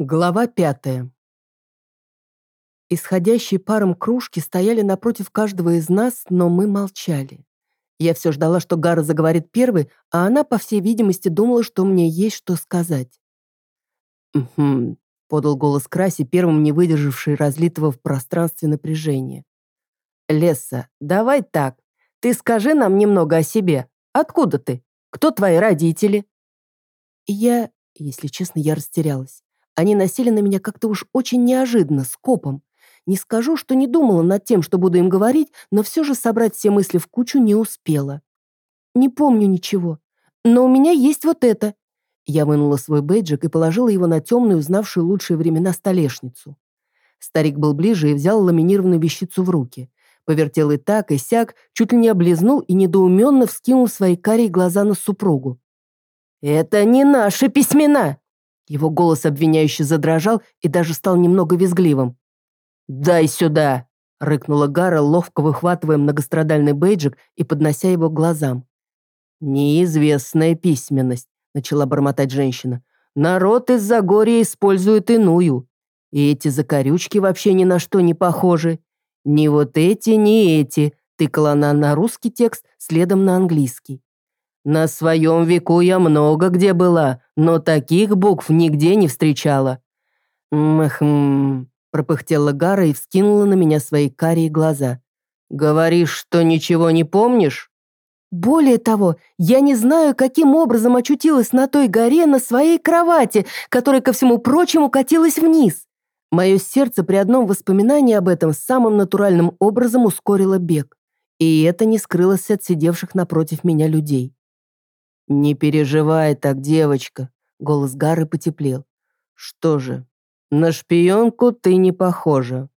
Глава пятая. Исходящие паром кружки стояли напротив каждого из нас, но мы молчали. Я все ждала, что Гара заговорит первый, а она, по всей видимости, думала, что мне есть что сказать. «Угу», — подал голос Краси, первым не выдержавший разлитого в пространстве напряжения. «Леса, давай так. Ты скажи нам немного о себе. Откуда ты? Кто твои родители?» Я, если честно, я растерялась. Они носили на меня как-то уж очень неожиданно, скопом. Не скажу, что не думала над тем, что буду им говорить, но все же собрать все мысли в кучу не успела. Не помню ничего. Но у меня есть вот это. Я вынула свой бейджик и положила его на темную, узнавшую лучшие времена столешницу. Старик был ближе и взял ламинированную вещицу в руки. Повертел и так, и сяк, чуть ли не облизнул и недоуменно вскинул свои карие глаза на супругу. «Это не наши письмена!» Его голос обвиняюще задрожал и даже стал немного визгливым. «Дай сюда!» — рыкнула Гара, ловко выхватывая многострадальный бейджик и поднося его к глазам. «Неизвестная письменность», — начала бормотать женщина. «Народ из Загорья использует иную. И эти закорючки вообще ни на что не похожи. Ни вот эти, ни эти», — тыкала она на русский текст, следом на английский. На своем веку я много где была, но таких букв нигде не встречала». «Мхм», — пропыхтела Гара и вскинула на меня свои карие глаза. «Говоришь, что ничего не помнишь?» «Более того, я не знаю, каким образом очутилась на той горе на своей кровати, которая, ко всему прочему, катилась вниз. Мое сердце при одном воспоминании об этом самым натуральным образом ускорило бег. И это не скрылось от сидевших напротив меня людей. «Не переживай так, девочка», — голос Гары потеплел. «Что же, на шпионку ты не похожа.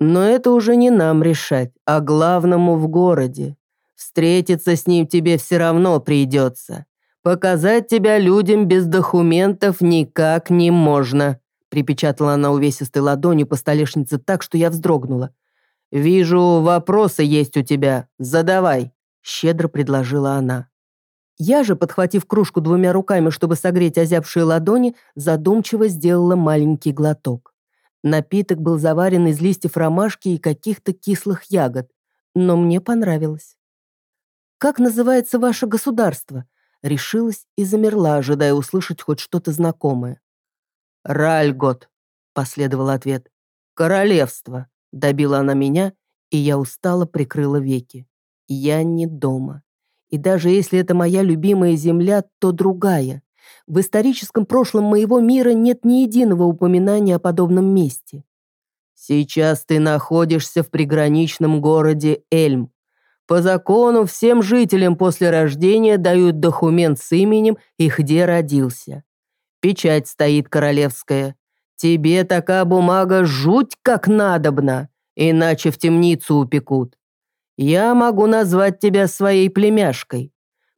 Но это уже не нам решать, а главному в городе. Встретиться с ним тебе все равно придется. Показать тебя людям без документов никак не можно», припечатала она увесистой ладонью по столешнице так, что я вздрогнула. «Вижу, вопросы есть у тебя. Задавай», — щедро предложила она. Я же, подхватив кружку двумя руками, чтобы согреть озябшие ладони, задумчиво сделала маленький глоток. Напиток был заварен из листьев ромашки и каких-то кислых ягод, но мне понравилось. «Как называется ваше государство?» Решилась и замерла, ожидая услышать хоть что-то знакомое. «Ральгот», — последовал ответ. «Королевство», — добила она меня, и я устало прикрыла веки. «Я не дома». И даже если это моя любимая земля, то другая. В историческом прошлом моего мира нет ни единого упоминания о подобном месте. Сейчас ты находишься в приграничном городе Эльм. По закону всем жителям после рождения дают документ с именем и где родился. Печать стоит королевская. Тебе такая бумага жуть как надобна, иначе в темницу упекут. Я могу назвать тебя своей племяшкой.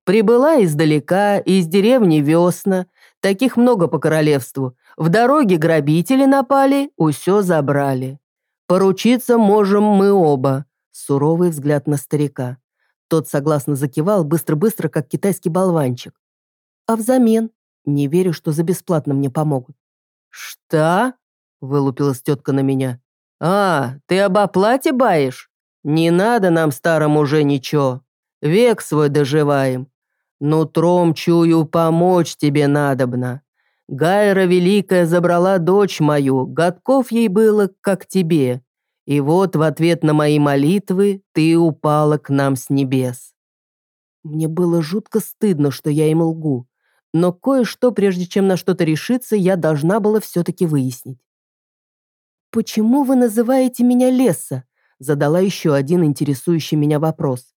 Прибыла издалека, из деревни Весна. Таких много по королевству. В дороге грабители напали, усё забрали. Поручиться можем мы оба. Суровый взгляд на старика. Тот согласно закивал, быстро-быстро, как китайский болванчик. А взамен? Не верю, что за бесплатно мне помогут. «Что?» — вылупилась тетка на меня. «А, ты об оплате баешь?» Не надо нам, старым уже ничего. Век свой доживаем. Нутром чую, помочь тебе надобно. Гайра Великая забрала дочь мою, годков ей было, как тебе. И вот в ответ на мои молитвы ты упала к нам с небес. Мне было жутко стыдно, что я им лгу. Но кое-что, прежде чем на что-то решиться, я должна была все-таки выяснить. «Почему вы называете меня Леса?» Задала еще один интересующий меня вопрос.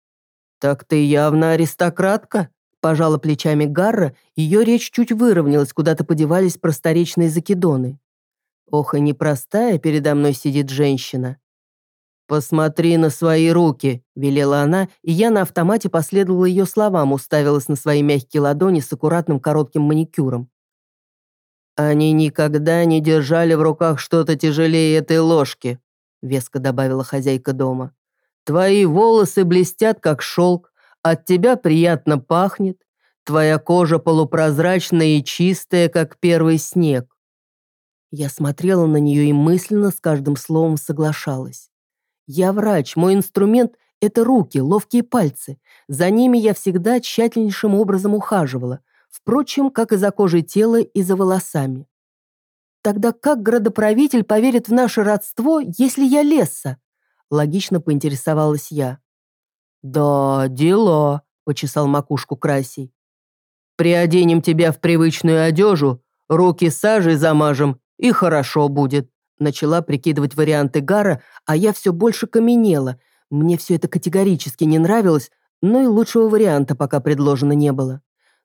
«Так ты явно аристократка?» Пожала плечами Гарра, ее речь чуть выровнялась, куда-то подевались просторечные закидоны. Ох, и непростая передо мной сидит женщина. «Посмотри на свои руки», — велела она, и я на автомате последовала ее словам, уставилась на свои мягкие ладони с аккуратным коротким маникюром. «Они никогда не держали в руках что-то тяжелее этой ложки», веско добавила хозяйка дома. «Твои волосы блестят, как шелк, от тебя приятно пахнет, твоя кожа полупрозрачная и чистая, как первый снег». Я смотрела на нее и мысленно с каждым словом соглашалась. Я врач, мой инструмент – это руки, ловкие пальцы. За ними я всегда тщательнейшим образом ухаживала, впрочем, как и за кожей тела и за волосами. Тогда как градоправитель поверит в наше родство, если я Лесса? Логично поинтересовалась я. «Да, дела», — почесал макушку Красий. «Приоденем тебя в привычную одежу, руки сажей замажем, и хорошо будет», начала прикидывать варианты Гара, а я все больше каменела. Мне все это категорически не нравилось, но и лучшего варианта пока предложено не было.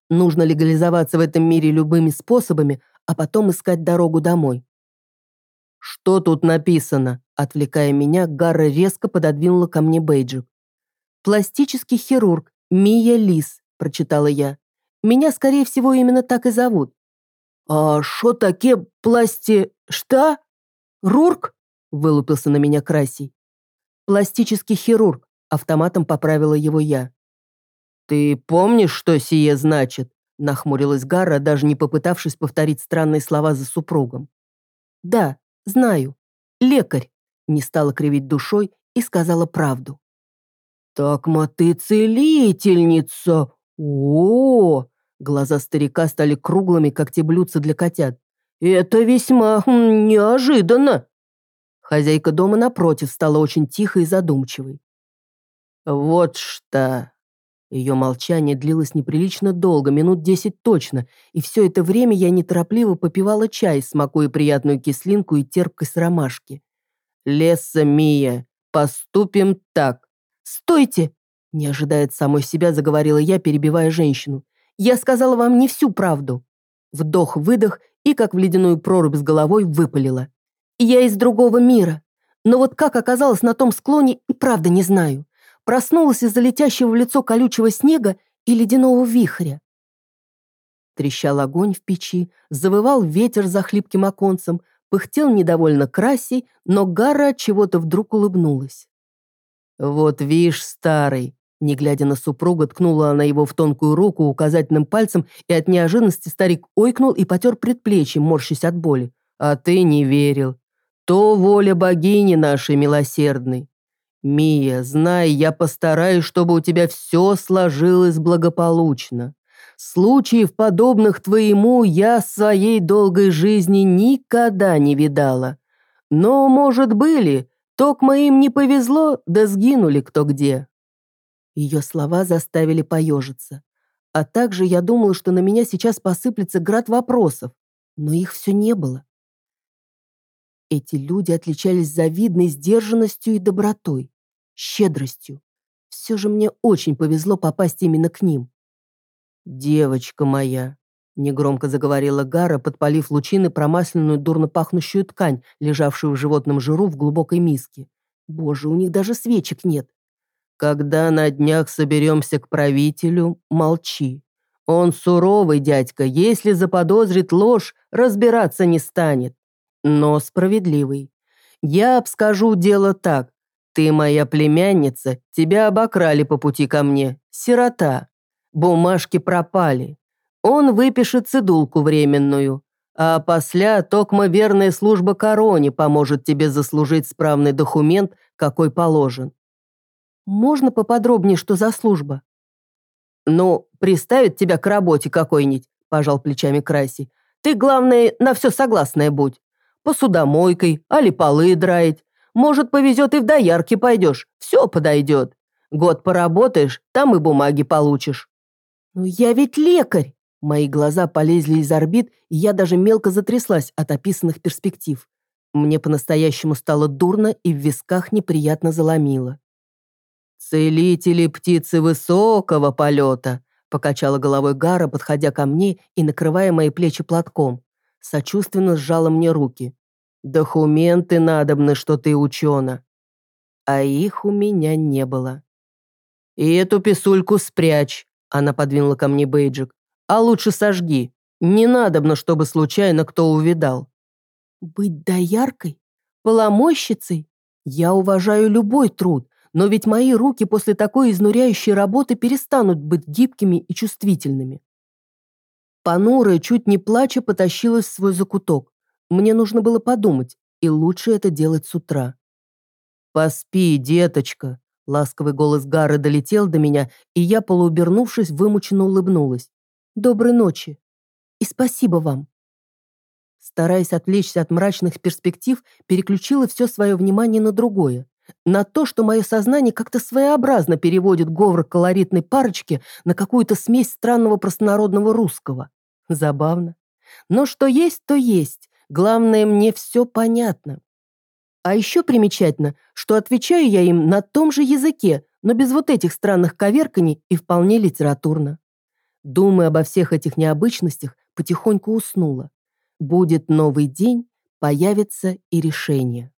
Нужно легализоваться в этом мире любыми способами, а потом искать дорогу домой. «Что тут написано?» Отвлекая меня, Гарра резко пододвинула ко мне бейджик. «Пластический хирург, Мия Лис», – прочитала я. «Меня, скорее всего, именно так и зовут». «А что таке пласти... что? Рурк?» – вылупился на меня Красий. «Пластический хирург», – автоматом поправила его я. «Ты помнишь, что сие значит?» – нахмурилась Гарра, даже не попытавшись повторить странные слова за супругом. «Да, знаю. Лекарь», – не стала кривить душой и сказала правду. «Так-ма ты целительница! О, Глаза старика стали круглыми, как те блюдца для котят. «Это весьма неожиданно!» Хозяйка дома напротив стала очень тихой и задумчивой. «Вот что!» Ее молчание длилось неприлично долго, минут десять точно, и все это время я неторопливо попивала чай, смакуя приятную кислинку и терпкость ромашки. «Леса, Мия, поступим так. «Стойте!» – не ожидая самой себя, заговорила я, перебивая женщину. «Я сказала вам не всю правду». Вдох-выдох и, как в ледяную прорубь с головой, выпалила. «Я из другого мира. Но вот как оказалось на том склоне, и правда не знаю. Проснулась из-за летящего в лицо колючего снега и ледяного вихря. Трещал огонь в печи, завывал ветер за хлипким оконцем, пыхтел недовольно красей, но Гара от чего-то вдруг улыбнулась. «Вот вишь, старый!» Не глядя на супруга, ткнула она его в тонкую руку указательным пальцем, и от неожиданности старик ойкнул и потер предплечье, морщась от боли. «А ты не верил. То воля богини нашей милосердной. Мия, знай, я постараюсь, чтобы у тебя все сложилось благополучно. Случаев, подобных твоему, я своей долгой жизни никогда не видала. Но, может, были, Токмо им не повезло, да сгинули кто где». Ее слова заставили поежиться. А также я думала, что на меня сейчас посыплется град вопросов, но их все не было. Эти люди отличались завидной сдержанностью и добротой, щедростью. Все же мне очень повезло попасть именно к ним. «Девочка моя», Негромко заговорила Гара, подпалив лучины промасленную дурно пахнущую ткань, лежавшую в животном жиру в глубокой миске. Боже, у них даже свечек нет. Когда на днях соберемся к правителю, молчи. Он суровый дядька, если заподозрит ложь, разбираться не станет. Но справедливый. Я обскажу дело так. Ты моя племянница, тебя обокрали по пути ко мне. Сирота. Бумажки пропали. Он выпишет цедулку временную, а после токмо верная служба короне поможет тебе заслужить справный документ, какой положен. Можно поподробнее, что за служба? Ну, приставит тебя к работе какой-нибудь, пожал плечами Краси. Ты, главное, на все согласная будь. Посудомойкой, али полы драить. Может, повезет и в доярки пойдешь. Все подойдет. Год поработаешь, там и бумаги получишь. «Ну я ведь лекарь!» Мои глаза полезли из орбит, и я даже мелко затряслась от описанных перспектив. Мне по-настоящему стало дурно и в висках неприятно заломило. «Целители птицы высокого полета», покачала головой Гара, подходя ко мне и накрывая мои плечи платком. Сочувственно сжала мне руки. «Документы надобны, что ты учена». А их у меня не было. «И эту писульку спрячь», она подвинула ко мне бейджик. А лучше сожги. Не надобно, чтобы случайно кто увидал. Быть дояркой? Поломойщицей? Я уважаю любой труд, но ведь мои руки после такой изнуряющей работы перестанут быть гибкими и чувствительными. Понурая, чуть не плача, потащилась в свой закуток. Мне нужно было подумать, и лучше это делать с утра. «Поспи, деточка!» Ласковый голос Гары долетел до меня, и я, полуобернувшись, вымученно улыбнулась. «Доброй ночи!» «И спасибо вам!» Стараясь отвлечься от мрачных перспектив, переключила все свое внимание на другое. На то, что мое сознание как-то своеобразно переводит говор колоритной парочки на какую-то смесь странного простонародного русского. Забавно. Но что есть, то есть. Главное, мне все понятно. А еще примечательно, что отвечаю я им на том же языке, но без вот этих странных коверканий и вполне литературно. Думая обо всех этих необычностях, потихоньку уснула. Будет новый день, появится и решение.